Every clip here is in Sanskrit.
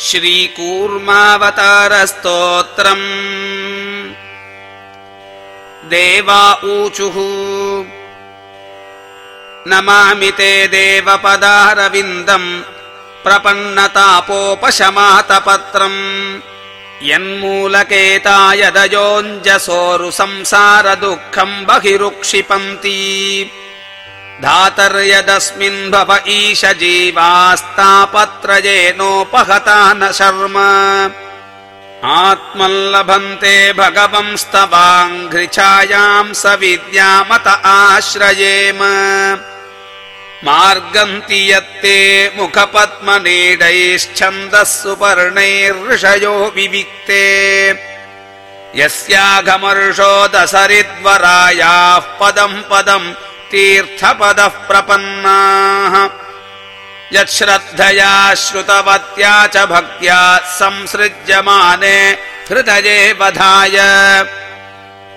श्रीकूर्मावतारस्तोत्रम्। देवा ऊचुः। नमामि ते देवपदारविन्दम्। प्रपन्नतापोपशमातपत्रम्। यन्मूलकेतायदयोञ्जसोरु संसारदुःखम् बहिरुक्षिपन्ति धातर्यदस्मिन् भव ईश जीवास्तापत्रयेनोपहता न शर्म। आत्मल्लभन्ते भगवंस्तवाङ्घ्रिछायाम् स विद्यामत आश्रयेम। मार्गन्ति यत्ते मुखपद्मनीडैश्छन्दः सुपर्णैर्षयो विविक्ते। यस्याघमर्षो दसरिद्वरायाः पदम् पदम् तीर्थपदः प्रपन्नाः यच्छ्रद्धया श्रुतवत्या च भक्त्या संसृज्यमाने हृदये बधाय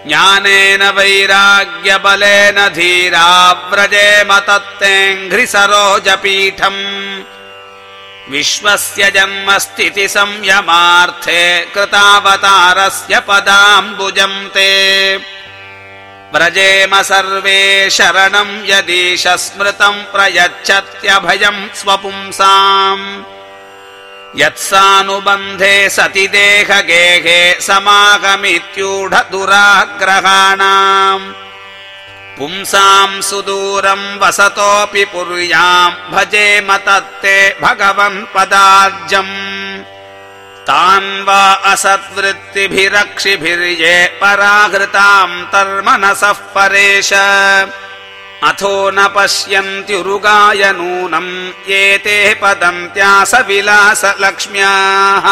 ज्ञानेन वैराग्यबलेन धीराव्रजेम तत्तेऽङ्घ्रिसरोजपीठम् विश्वस्य जन्मस्थितिसंयमार्थे कृतावतारस्य पदाम्बुजम् ते व्रजेम सर्वे शरणम् यदीश स्मृतम् प्रयच्छत्यभयम् स्वपुंसाम्। यत्सानुबन्धे सति देहगेहे समागमित्यूढदुराग्रहाणाम्। पुंसाम् सुदूरम् वसतोऽपि पुर्याम् भजेम तत्ते भगवन्पदार्जम् तान् वा असद्वृत्तिभिरक्षिभिर्ये पराहृताम् तर्मनसः परेश। अथो न पश्यन्त्युरुगाय नूनम् एते पदन्त्यास विलास लक्ष्म्याः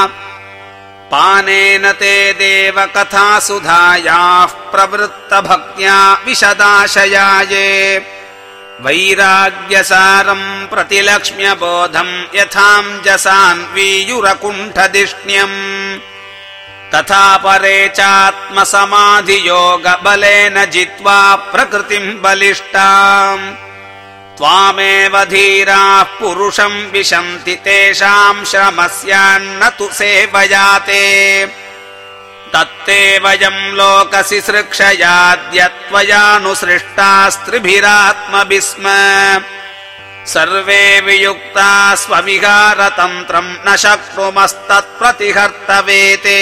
पानेन ते देव कथा सुधायाः प्रवृत्तभक्त्या विशदाशयाये वैराग्यसारम् प्रतिलक्ष्म्यबोधम् यथाञ्जसान्वीयुरकुण्ठधिष्ण्यम् तथा परे चात्मसमाधियोगबलेन जित्वा प्रकृतिम् बलिष्टाम् त्वामेव धीराः पुरुषम् विशन्ति तेषाम् श्रमस्यान्न तु सेवयाते तत्ते वयम् लोकसि सृक्षयाद्यत्वयानुसृष्टास्त्रिभिरात्मभिस्म सर्वे वियुक्ता स्वविहारतन्त्रम् न शक्नुमस्तत्प्रतिहर्तवेते